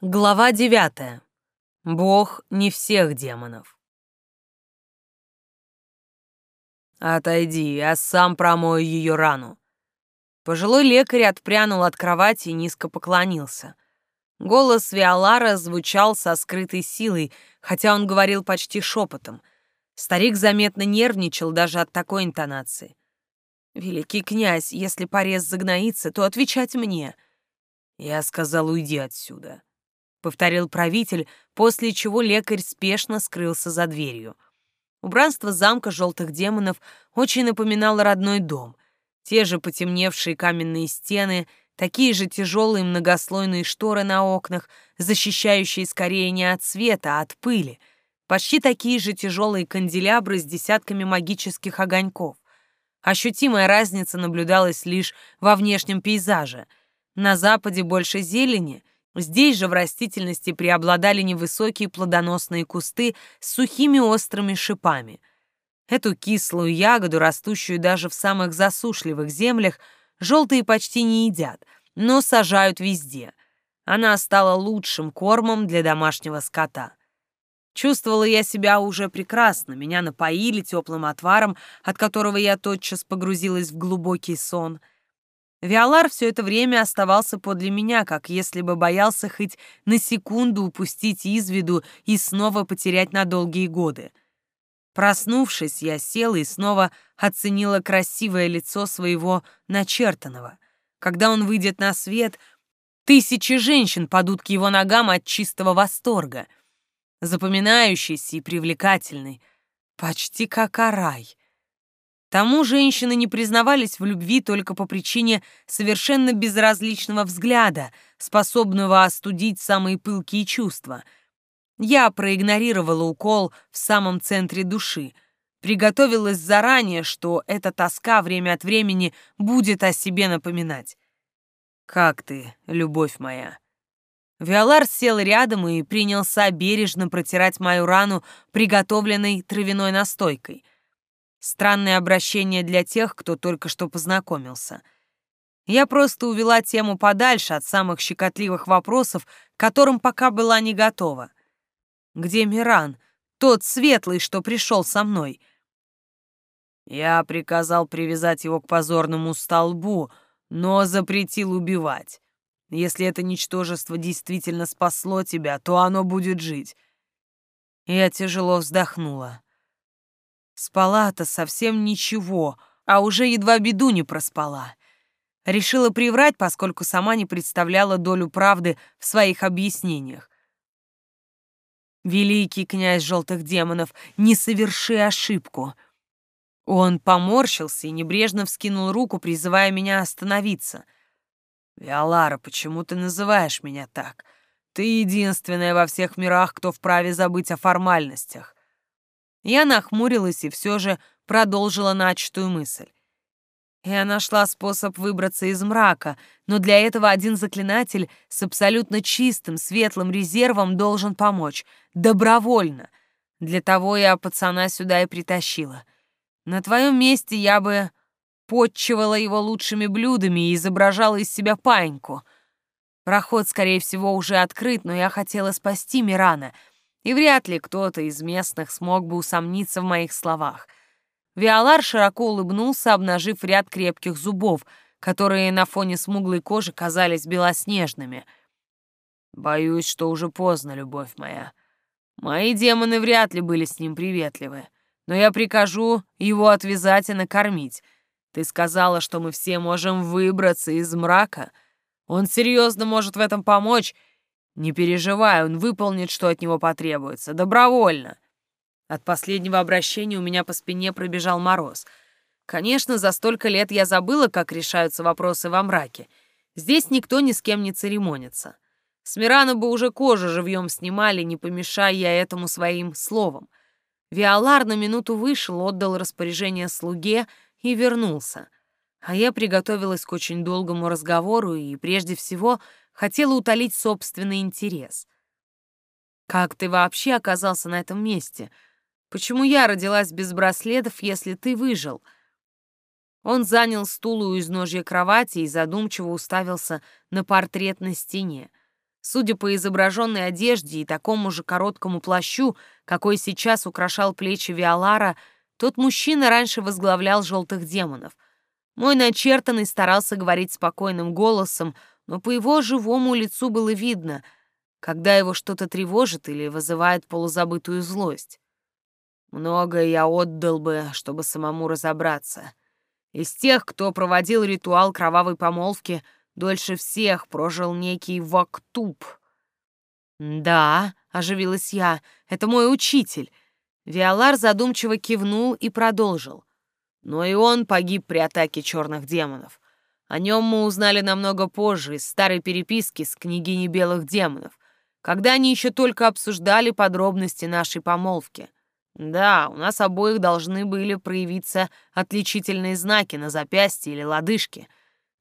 Глава девятая. Бог не всех демонов. «Отойди, я сам промою ее рану». Пожилой лекарь отпрянул от кровати и низко поклонился. Голос Виолара звучал со скрытой силой, хотя он говорил почти шепотом. Старик заметно нервничал даже от такой интонации. «Великий князь, если порез загноится, то отвечать мне». Я сказал, уйди отсюда. — повторил правитель, после чего лекарь спешно скрылся за дверью. Убранство замка желтых демонов очень напоминало родной дом. Те же потемневшие каменные стены, такие же тяжелые многослойные шторы на окнах, защищающие скорее не от света, а от пыли, почти такие же тяжелые канделябры с десятками магических огоньков. Ощутимая разница наблюдалась лишь во внешнем пейзаже. На западе больше зелени — Здесь же в растительности преобладали невысокие плодоносные кусты с сухими острыми шипами. Эту кислую ягоду, растущую даже в самых засушливых землях, желтые почти не едят, но сажают везде. Она стала лучшим кормом для домашнего скота. Чувствовала я себя уже прекрасно, меня напоили теплым отваром, от которого я тотчас погрузилась в глубокий сон — Виолар все это время оставался подле меня, как если бы боялся хоть на секунду упустить из виду и снова потерять на долгие годы. Проснувшись, я села и снова оценила красивое лицо своего начертанного. Когда он выйдет на свет, тысячи женщин падут к его ногам от чистого восторга. Запоминающийся и привлекательный, почти как арай. Тому женщины не признавались в любви только по причине совершенно безразличного взгляда, способного остудить самые пылкие чувства. Я проигнорировала укол в самом центре души, приготовилась заранее, что эта тоска время от времени будет о себе напоминать. «Как ты, любовь моя?» Виолар сел рядом и принялся бережно протирать мою рану приготовленной травяной настойкой — Странное обращение для тех, кто только что познакомился. Я просто увела тему подальше от самых щекотливых вопросов, которым пока была не готова. Где Миран, тот светлый, что пришел со мной? Я приказал привязать его к позорному столбу, но запретил убивать. Если это ничтожество действительно спасло тебя, то оно будет жить. Я тяжело вздохнула. Спала-то совсем ничего, а уже едва беду не проспала. Решила приврать, поскольку сама не представляла долю правды в своих объяснениях. Великий князь желтых демонов, не соверши ошибку. Он поморщился и небрежно вскинул руку, призывая меня остановиться. «Виолара, почему ты называешь меня так? Ты единственная во всех мирах, кто вправе забыть о формальностях. Я нахмурилась и все же продолжила начатую мысль. Я нашла способ выбраться из мрака, но для этого один заклинатель с абсолютно чистым, светлым резервом должен помочь. Добровольно. Для того я пацана сюда и притащила. На твоем месте я бы подчивала его лучшими блюдами и изображала из себя паиньку. Проход, скорее всего, уже открыт, но я хотела спасти Мирана — и вряд ли кто-то из местных смог бы усомниться в моих словах. Виолар широко улыбнулся, обнажив ряд крепких зубов, которые на фоне смуглой кожи казались белоснежными. «Боюсь, что уже поздно, любовь моя. Мои демоны вряд ли были с ним приветливы, но я прикажу его отвязать и накормить. Ты сказала, что мы все можем выбраться из мрака. Он серьезно может в этом помочь, «Не переживай, он выполнит, что от него потребуется. Добровольно». От последнего обращения у меня по спине пробежал мороз. Конечно, за столько лет я забыла, как решаются вопросы во мраке. Здесь никто ни с кем не церемонится. С Мирана бы уже кожу живьем снимали, не помешая я этому своим словом. Виолар на минуту вышел, отдал распоряжение слуге и вернулся. А я приготовилась к очень долгому разговору и, прежде всего, хотела утолить собственный интерес. «Как ты вообще оказался на этом месте? Почему я родилась без браслетов, если ты выжил?» Он занял стул у изножья кровати и задумчиво уставился на портрет на стене. Судя по изображенной одежде и такому же короткому плащу, какой сейчас украшал плечи Виолара, тот мужчина раньше возглавлял желтых демонов. Мой начертанный старался говорить спокойным голосом, но по его живому лицу было видно, когда его что-то тревожит или вызывает полузабытую злость. Многое я отдал бы, чтобы самому разобраться. Из тех, кто проводил ритуал кровавой помолвки, дольше всех прожил некий Вактуб. «Да», — оживилась я, — «это мой учитель». Виолар задумчиво кивнул и продолжил. Но и он погиб при атаке черных демонов. О нем мы узнали намного позже из старой переписки с княгиней белых демонов, когда они еще только обсуждали подробности нашей помолвки. Да, у нас обоих должны были проявиться отличительные знаки на запястье или лодыжке.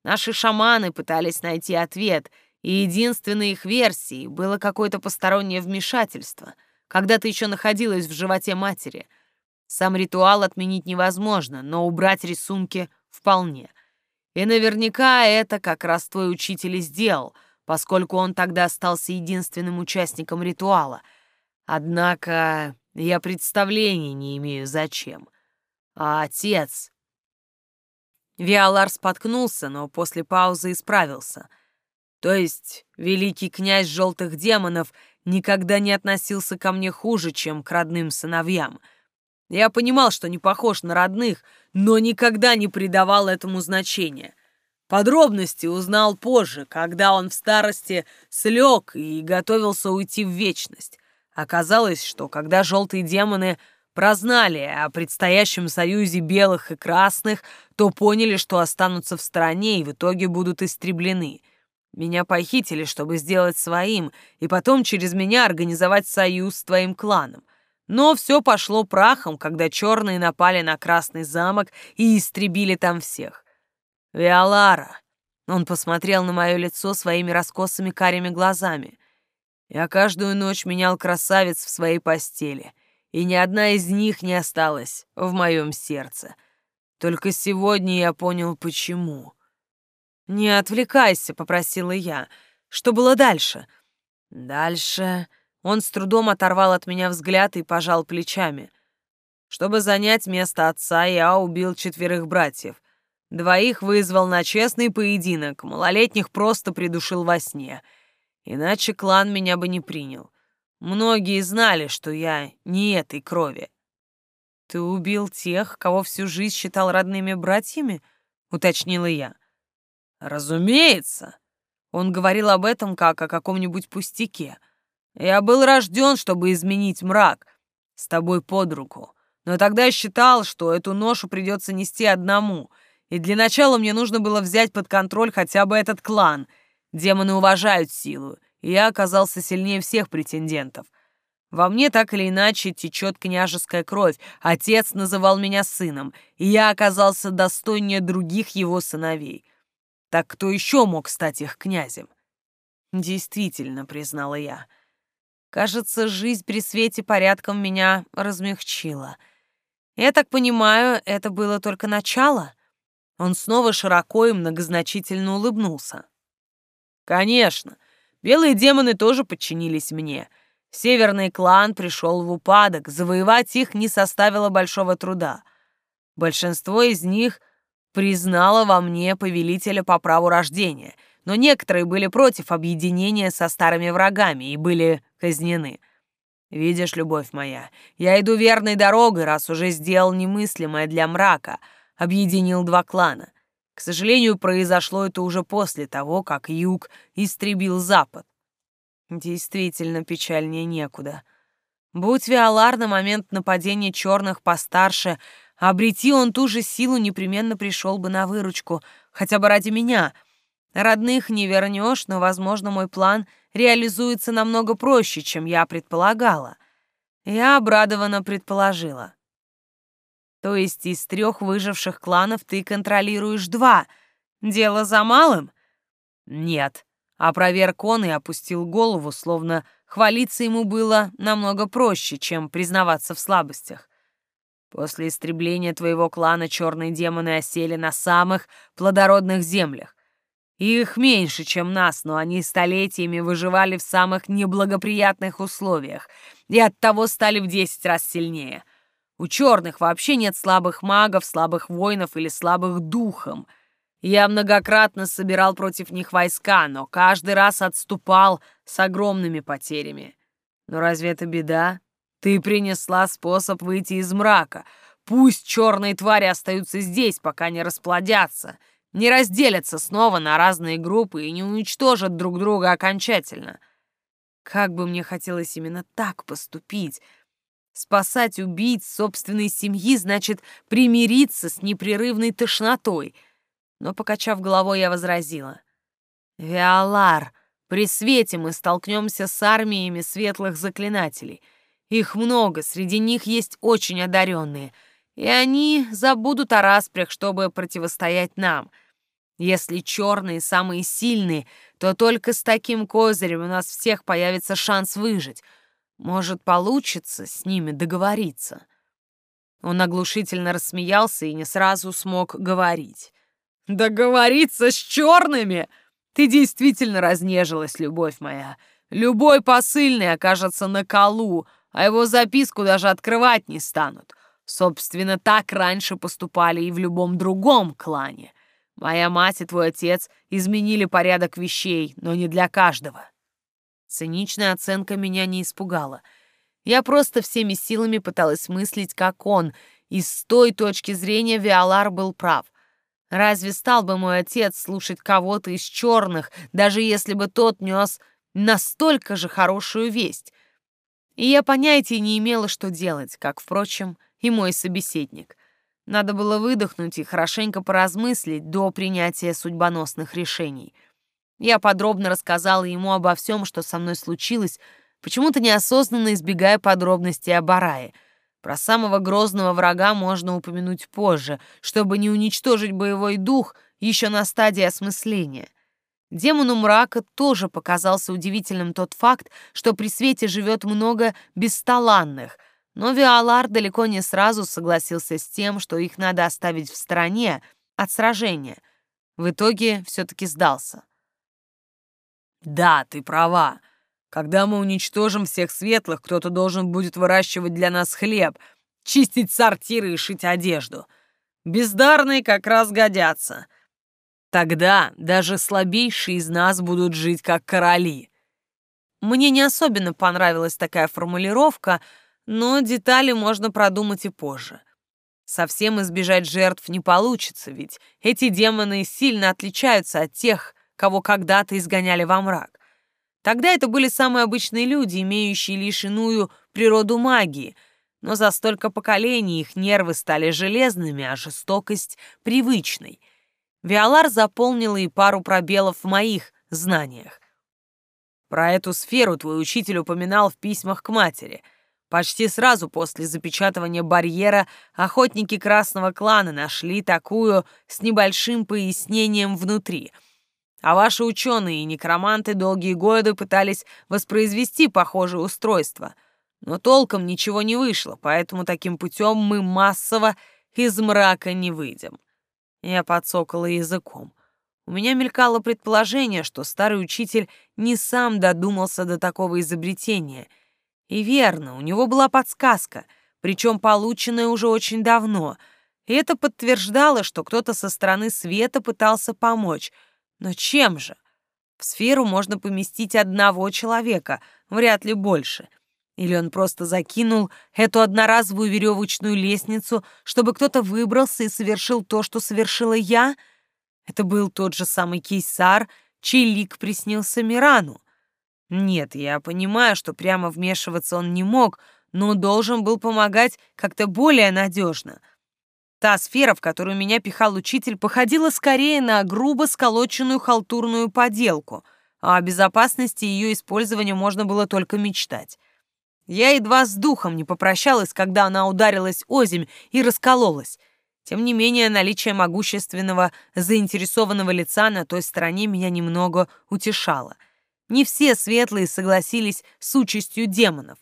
Наши шаманы пытались найти ответ, и единственной их версией было какое-то постороннее вмешательство, когда ты еще находилась в животе матери. Сам ритуал отменить невозможно, но убрать рисунки вполне. И наверняка это как раз твой учитель и сделал, поскольку он тогда остался единственным участником ритуала. Однако я представления не имею, зачем. А отец... Виалар споткнулся, но после паузы исправился. То есть великий князь желтых демонов никогда не относился ко мне хуже, чем к родным сыновьям — я понимал, что не похож на родных, но никогда не придавал этому значения. Подробности узнал позже, когда он в старости слег и готовился уйти в вечность. Оказалось, что когда желтые демоны прознали о предстоящем союзе белых и красных, то поняли, что останутся в стороне и в итоге будут истреблены. Меня похитили, чтобы сделать своим, и потом через меня организовать союз с твоим кланом — но все пошло прахом, когда черные напали на Красный замок и истребили там всех. «Виолара!» Он посмотрел на мое лицо своими раскосыми карими глазами. Я каждую ночь менял красавиц в своей постели, и ни одна из них не осталась в моем сердце. Только сегодня я понял, почему. «Не отвлекайся», — попросила я. «Что было дальше?» «Дальше...» Он с трудом оторвал от меня взгляд и пожал плечами. Чтобы занять место отца, я убил четверых братьев. Двоих вызвал на честный поединок, малолетних просто придушил во сне. Иначе клан меня бы не принял. Многие знали, что я не этой крови. «Ты убил тех, кого всю жизнь считал родными братьями?» — уточнила я. «Разумеется!» Он говорил об этом как о каком-нибудь пустяке. Я был рожден, чтобы изменить мрак, с тобой под руку. Но тогда считал, что эту ношу придется нести одному, и для начала мне нужно было взять под контроль хотя бы этот клан. Демоны уважают силу, и я оказался сильнее всех претендентов. Во мне так или иначе течет княжеская кровь, отец называл меня сыном, и я оказался достойнее других его сыновей. Так кто еще мог стать их князем? Действительно, признала я, — Кажется, жизнь при свете порядком меня размягчила. Я так понимаю, это было только начало? Он снова широко и многозначительно улыбнулся. Конечно, белые демоны тоже подчинились мне. Северный клан пришел в упадок, завоевать их не составило большого труда. Большинство из них признало во мне повелителя по праву рождения — но некоторые были против объединения со старыми врагами и были казнены. Видишь, любовь моя, я иду верной дорогой, раз уже сделал немыслимое для мрака, объединил два клана. К сожалению, произошло это уже после того, как юг истребил запад. Действительно, печальнее некуда. Будь Виолар на момент нападения черных постарше, обрети он ту же силу, непременно пришел бы на выручку, хотя бы ради меня — Родных не вернешь, но, возможно, мой план реализуется намного проще, чем я предполагала. Я обрадованно предположила. То есть из трех выживших кланов ты контролируешь два. Дело за малым? Нет. Опроверг он и опустил голову, словно хвалиться ему было намного проще, чем признаваться в слабостях. После истребления твоего клана черные демоны осели на самых плодородных землях. Их меньше, чем нас, но они столетиями выживали в самых неблагоприятных условиях и оттого стали в десять раз сильнее. У черных вообще нет слабых магов, слабых воинов или слабых духом. Я многократно собирал против них войска, но каждый раз отступал с огромными потерями. Но разве это беда? Ты принесла способ выйти из мрака. Пусть черные твари остаются здесь, пока не расплодятся — не разделятся снова на разные группы и не уничтожат друг друга окончательно. Как бы мне хотелось именно так поступить. Спасать убийц собственной семьи значит примириться с непрерывной тошнотой. Но, покачав головой, я возразила. «Виолар, при свете мы столкнемся с армиями светлых заклинателей. Их много, среди них есть очень одаренные, и они забудут о распрях, чтобы противостоять нам». Если черные самые сильные, то только с таким козырем у нас всех появится шанс выжить. Может, получится с ними договориться. Он оглушительно рассмеялся и не сразу смог говорить. «Договориться с черными? Ты действительно разнежилась, любовь моя. Любой посыльный окажется на колу, а его записку даже открывать не станут. Собственно, так раньше поступали и в любом другом клане. Моя мать и твой отец изменили порядок вещей, но не для каждого. Циничная оценка меня не испугала. Я просто всеми силами пыталась мыслить, как он, и с той точки зрения Виолар был прав. Разве стал бы мой отец слушать кого-то из черных, даже если бы тот нес настолько же хорошую весть? И я понятия не имела, что делать, как, впрочем, и мой собеседник — надо было выдохнуть и хорошенько поразмыслить до принятия судьбоносных решений. Я подробно рассказала ему обо всем, что со мной случилось, почему-то неосознанно избегая подробностей о Барае. Про самого грозного врага можно упомянуть позже, чтобы не уничтожить боевой дух еще на стадии осмысления. Демону мрака тоже показался удивительным тот факт, что при свете живет много бесталанных — но Виолар далеко не сразу согласился с тем, что их надо оставить в стороне от сражения. В итоге все-таки сдался. «Да, ты права. Когда мы уничтожим всех светлых, кто-то должен будет выращивать для нас хлеб, чистить сортиры и шить одежду. Бездарные как раз годятся. Тогда даже слабейшие из нас будут жить как короли». Мне не особенно понравилась такая формулировка — но детали можно продумать и позже. Совсем избежать жертв не получится, ведь эти демоны сильно отличаются от тех, кого когда-то изгоняли во мрак. Тогда это были самые обычные люди, имеющие лишь иную природу магии, но за столько поколений их нервы стали железными, а жестокость — привычной. Виолар заполнила и пару пробелов в моих знаниях. Про эту сферу твой учитель упоминал в письмах к матери — Почти сразу после запечатывания барьера охотники Красного клана нашли такую с небольшим пояснением внутри. А ваши ученые и некроманты долгие годы пытались воспроизвести похожее устройство. Но толком ничего не вышло, поэтому таким путем мы массово из мрака не выйдем. Я подсокала языком. У меня мелькало предположение, что старый учитель не сам додумался до такого изобретения — и верно, у него была подсказка, причем полученная уже очень давно, и это подтверждало, что кто-то со стороны света пытался помочь. Но чем же? В сферу можно поместить одного человека, вряд ли больше. Или он просто закинул эту одноразовую веревочную лестницу, чтобы кто-то выбрался и совершил то, что совершила я? Это был тот же самый Кейсар, чей лик приснился Мирану. Нет, я понимаю, что прямо вмешиваться он не мог, но должен был помогать как-то более надежно. Та сфера, в которую меня пихал учитель, походила скорее на грубо сколоченную халтурную поделку, а о безопасности ее использования можно было только мечтать. Я едва с духом не попрощалась, когда она ударилась озимь и раскололась. Тем не менее, наличие могущественного, заинтересованного лица на той стороне меня немного утешало — не все светлые согласились с участью демонов.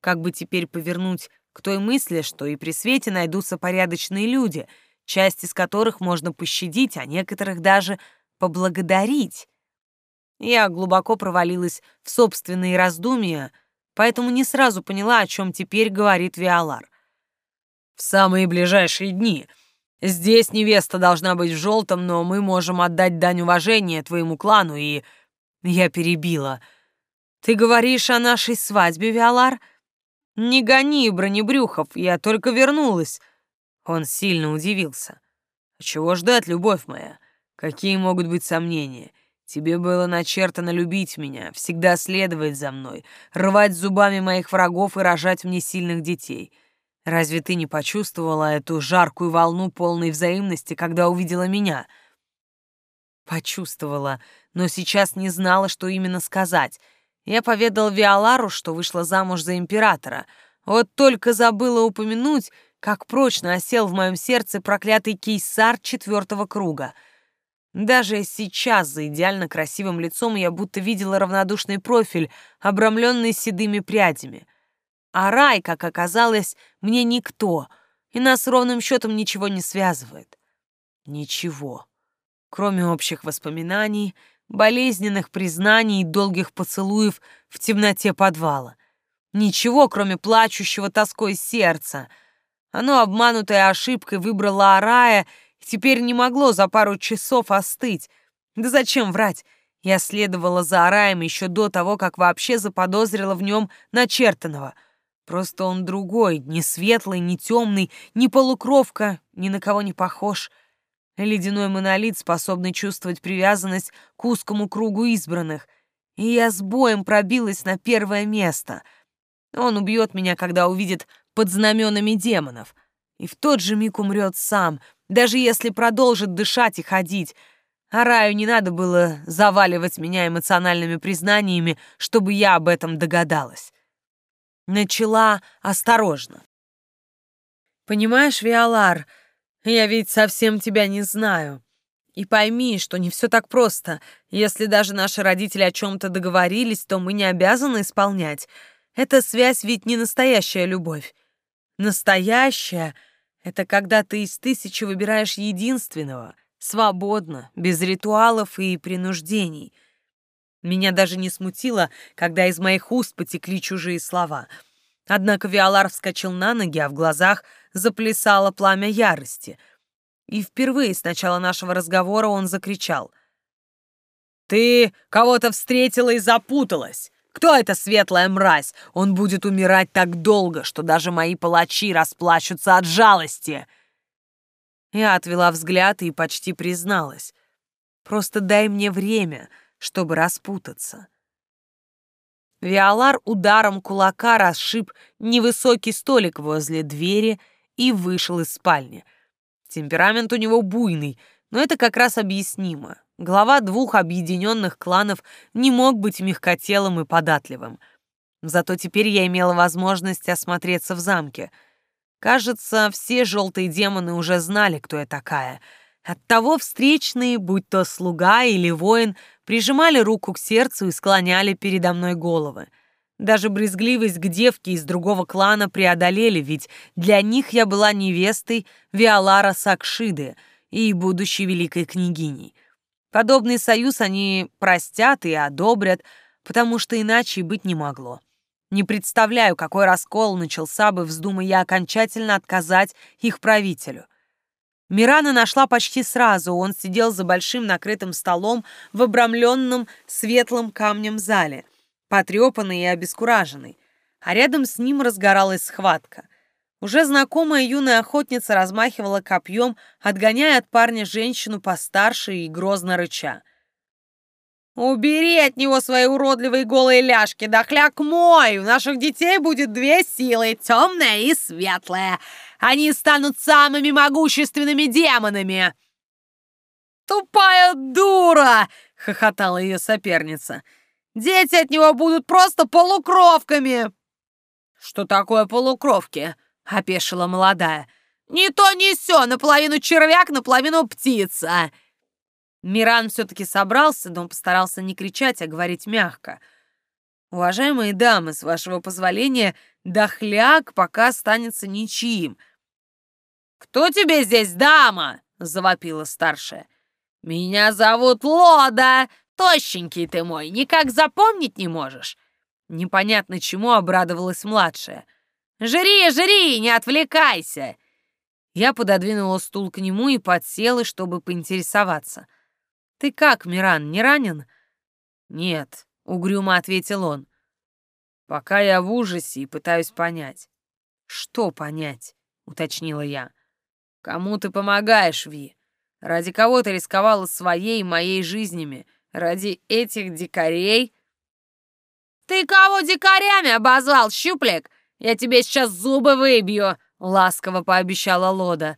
Как бы теперь повернуть к той мысли, что и при свете найдутся порядочные люди, часть из которых можно пощадить, а некоторых даже поблагодарить. Я глубоко провалилась в собственные раздумья, поэтому не сразу поняла, о чем теперь говорит Виолар. «В самые ближайшие дни. Здесь невеста должна быть в желтом, но мы можем отдать дань уважения твоему клану и...» Я перебила. «Ты говоришь о нашей свадьбе, Виолар?» «Не гони, бронебрюхов, я только вернулась». Он сильно удивился. «А чего ждать, любовь моя? Какие могут быть сомнения? Тебе было начертано любить меня, всегда следовать за мной, рвать зубами моих врагов и рожать мне сильных детей. Разве ты не почувствовала эту жаркую волну полной взаимности, когда увидела меня? Почувствовала, но сейчас не знала, что именно сказать. Я поведала Виолару, что вышла замуж за императора. Вот только забыла упомянуть, как прочно осел в моем сердце проклятый кейсар четвертого круга — даже сейчас за идеально красивым лицом я будто видела равнодушный профиль, обрамленный седыми прядями. А рай, как оказалось, мне никто, и нас ровным счетом ничего не связывает. Ничего. Кроме общих воспоминаний, болезненных признаний и долгих поцелуев в темноте подвала. Ничего, кроме плачущего тоской сердца. Оно, обманутое ошибкой, выбрало Арая — теперь не могло за пару часов остыть. Да зачем врать? Я следовала за Араем еще до того, как вообще заподозрила в нем начертанного. Просто он другой, не светлый, не темный, не полукровка, ни на кого не похож. Ледяной монолит, способный чувствовать привязанность к узкому кругу избранных. И я с боем пробилась на первое место. Он убьет меня, когда увидит под знаменами демонов. И в тот же миг умрет сам, даже если продолжит дышать и ходить. А Раю не надо было заваливать меня эмоциональными признаниями, чтобы я об этом догадалась. Начала осторожно. «Понимаешь, Виолар, я ведь совсем тебя не знаю. И пойми, что не все так просто. Если даже наши родители о чем-то договорились, то мы не обязаны исполнять. Эта связь ведь не настоящая любовь. Настоящая — это когда ты из тысячи выбираешь единственного, свободно, без ритуалов и принуждений. Меня даже не смутило, когда из моих уст потекли чужие слова. Однако Виолар вскочил на ноги, а в глазах заплясало пламя ярости. И впервые с начала нашего разговора он закричал. «Ты кого-то встретила и запуталась! Кто эта светлая мразь? Он будет умирать так долго, что даже мои палачи расплачутся от жалости. Я отвела взгляд и почти призналась. Просто дай мне время, чтобы распутаться. Виолар ударом кулака расшиб невысокий столик возле двери и вышел из спальни. Темперамент у него буйный, но это как раз объяснимо. Глава двух объединенных кланов не мог быть мягкотелым и податливым. Зато теперь я имела возможность осмотреться в замке. Кажется, все желтые демоны уже знали, кто я такая. Оттого встречные, будь то слуга или воин, прижимали руку к сердцу и склоняли передо мной головы. Даже брезгливость к девке из другого клана преодолели, ведь для них я была невестой Виолара Сакшиды и будущей великой княгиней — Подобный союз они простят и одобрят, потому что иначе и быть не могло. Не представляю, какой раскол начался бы, вздумая окончательно отказать их правителю. Мирана нашла почти сразу, он сидел за большим накрытым столом в обрамленном светлым камнем зале, потрепанный и обескураженный, а рядом с ним разгоралась схватка — уже знакомая юная охотница размахивала копьем, отгоняя от парня женщину постарше и грозно рыча. «Убери от него свои уродливые голые ляжки, дохляк мой! У наших детей будет две силы, темная и светлая. Они станут самыми могущественными демонами!» «Тупая дура!» — хохотала ее соперница. «Дети от него будут просто полукровками!» «Что такое полукровки?» — опешила молодая. «Не то, не сё, наполовину червяк, наполовину птица!» Миран все-таки собрался, но постарался не кричать, а говорить мягко. «Уважаемые дамы, с вашего позволения, дохляк пока останется ничьим». «Кто тебе здесь дама?» — завопила старшая. «Меня зовут Лода! Тощенький ты мой, никак запомнить не можешь!» Непонятно чему обрадовалась младшая. «Жри, жри, не отвлекайся!» Я пододвинула стул к нему и подсела, чтобы поинтересоваться. «Ты как, Миран, не ранен?» «Нет», — угрюмо ответил он. «Пока я в ужасе и пытаюсь понять». «Что понять?» — уточнила я. «Кому ты помогаешь, Ви? Ради кого ты рисковала своей и моей жизнями? Ради этих дикарей?» «Ты кого дикарями обозвал, щуплик? Я тебе сейчас зубы выбью!» — ласково пообещала Лода.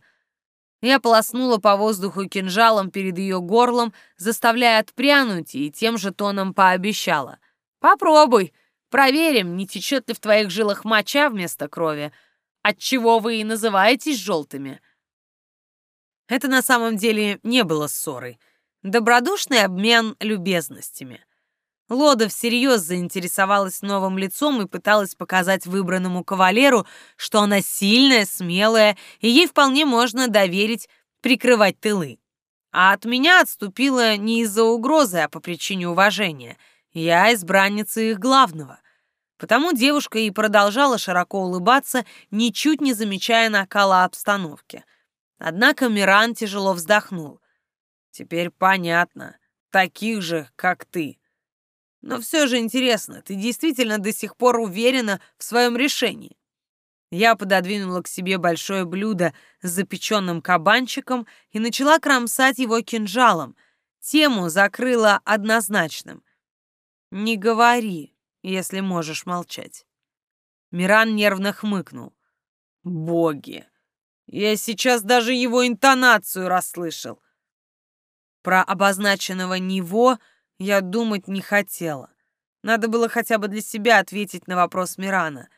Я полоснула по воздуху кинжалом перед ее горлом, заставляя отпрянуть, и тем же тоном пообещала. «Попробуй, проверим, не течет ли в твоих жилах моча вместо крови, отчего вы и называетесь желтыми». Это на самом деле не было ссорой. Добродушный обмен любезностями. Лода всерьез заинтересовалась новым лицом и пыталась показать выбранному кавалеру, что она сильная, смелая, и ей вполне можно доверить прикрывать тылы. А от меня отступила не из-за угрозы, а по причине уважения. Я избранница их главного. Потому девушка и продолжала широко улыбаться, ничуть не замечая накала обстановки. Однако Миран тяжело вздохнул. «Теперь понятно. Таких же, как ты». Но все же интересно, ты действительно до сих пор уверена в своем решении? Я пододвинула к себе большое блюдо с запеченным кабанчиком и начала кромсать его кинжалом. Тему закрыла однозначным. «Не говори, если можешь молчать». Миран нервно хмыкнул. «Боги! Я сейчас даже его интонацию расслышал!» Про обозначенного «него» Я думать не хотела. Надо было хотя бы для себя ответить на вопрос Мирана.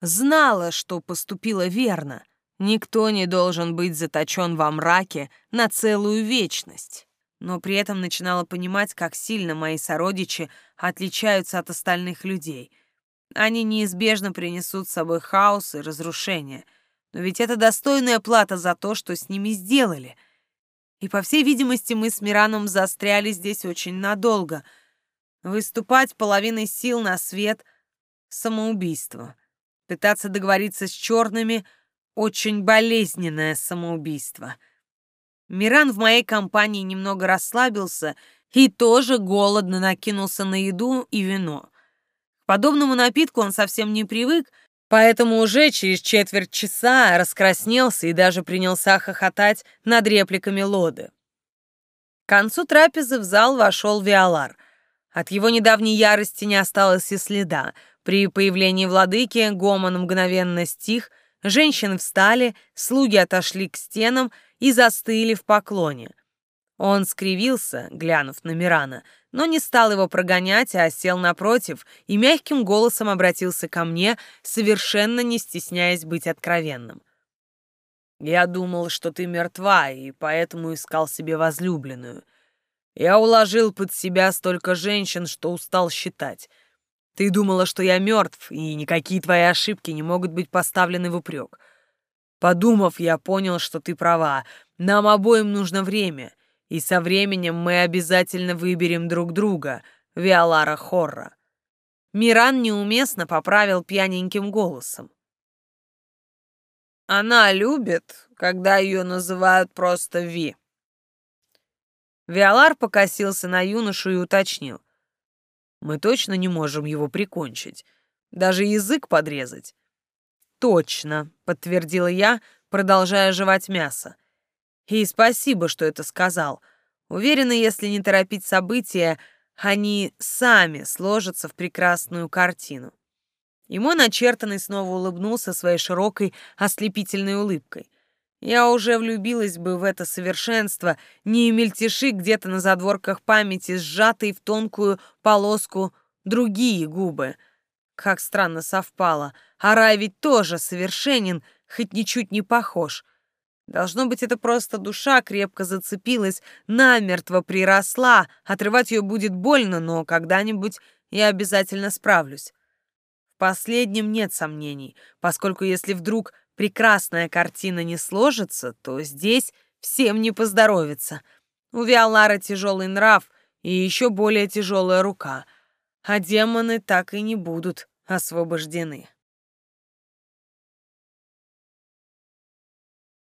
Знала, что поступила верно. Никто не должен быть заточен во мраке на целую вечность. Но при этом начинала понимать, как сильно мои сородичи отличаются от остальных людей. Они неизбежно принесут с собой хаос и разрушение. Но ведь это достойная плата за то, что с ними сделали — и, по всей видимости, мы с Мираном застряли здесь очень надолго. Выступать половиной сил на свет — самоубийство. Пытаться договориться с черными — очень болезненное самоубийство. Миран в моей компании немного расслабился и тоже голодно накинулся на еду и вино. К подобному напитку он совсем не привык, Поэтому уже через четверть часа раскраснелся и даже принялся хохотать над репликами Лоды. К концу трапезы в зал вошел Виолар. От его недавней ярости не осталось и следа. При появлении владыки гомон мгновенно стих, женщины встали, слуги отошли к стенам и застыли в поклоне. Он скривился, глянув на Мирана, но не стал его прогонять, а сел напротив и мягким голосом обратился ко мне, совершенно не стесняясь быть откровенным. «Я думал, что ты мертва, и поэтому искал себе возлюбленную. Я уложил под себя столько женщин, что устал считать. Ты думала, что я мертв, и никакие твои ошибки не могут быть поставлены в упрек. Подумав, я понял, что ты права. Нам обоим нужно время и со временем мы обязательно выберем друг друга, Виолара Хорра». Миран неуместно поправил пьяненьким голосом. «Она любит, когда ее называют просто Ви». Виолар покосился на юношу и уточнил. «Мы точно не можем его прикончить, даже язык подрезать». «Точно», — подтвердила я, продолжая жевать мясо. И спасибо, что это сказал. Уверена, если не торопить события, они сами сложатся в прекрасную картину. И мой начертанный снова улыбнулся своей широкой, ослепительной улыбкой. Я уже влюбилась бы в это совершенство, не мельтеши где-то на задворках памяти, сжатые в тонкую полоску другие губы. Как странно совпало. А рай ведь тоже совершенен, хоть ничуть не похож — Должно быть, это просто душа крепко зацепилась, намертво приросла. Отрывать ее будет больно, но когда-нибудь я обязательно справлюсь. В последнем нет сомнений, поскольку если вдруг прекрасная картина не сложится, то здесь всем не поздоровится. У Виолара тяжелый нрав и еще более тяжелая рука, а демоны так и не будут освобождены.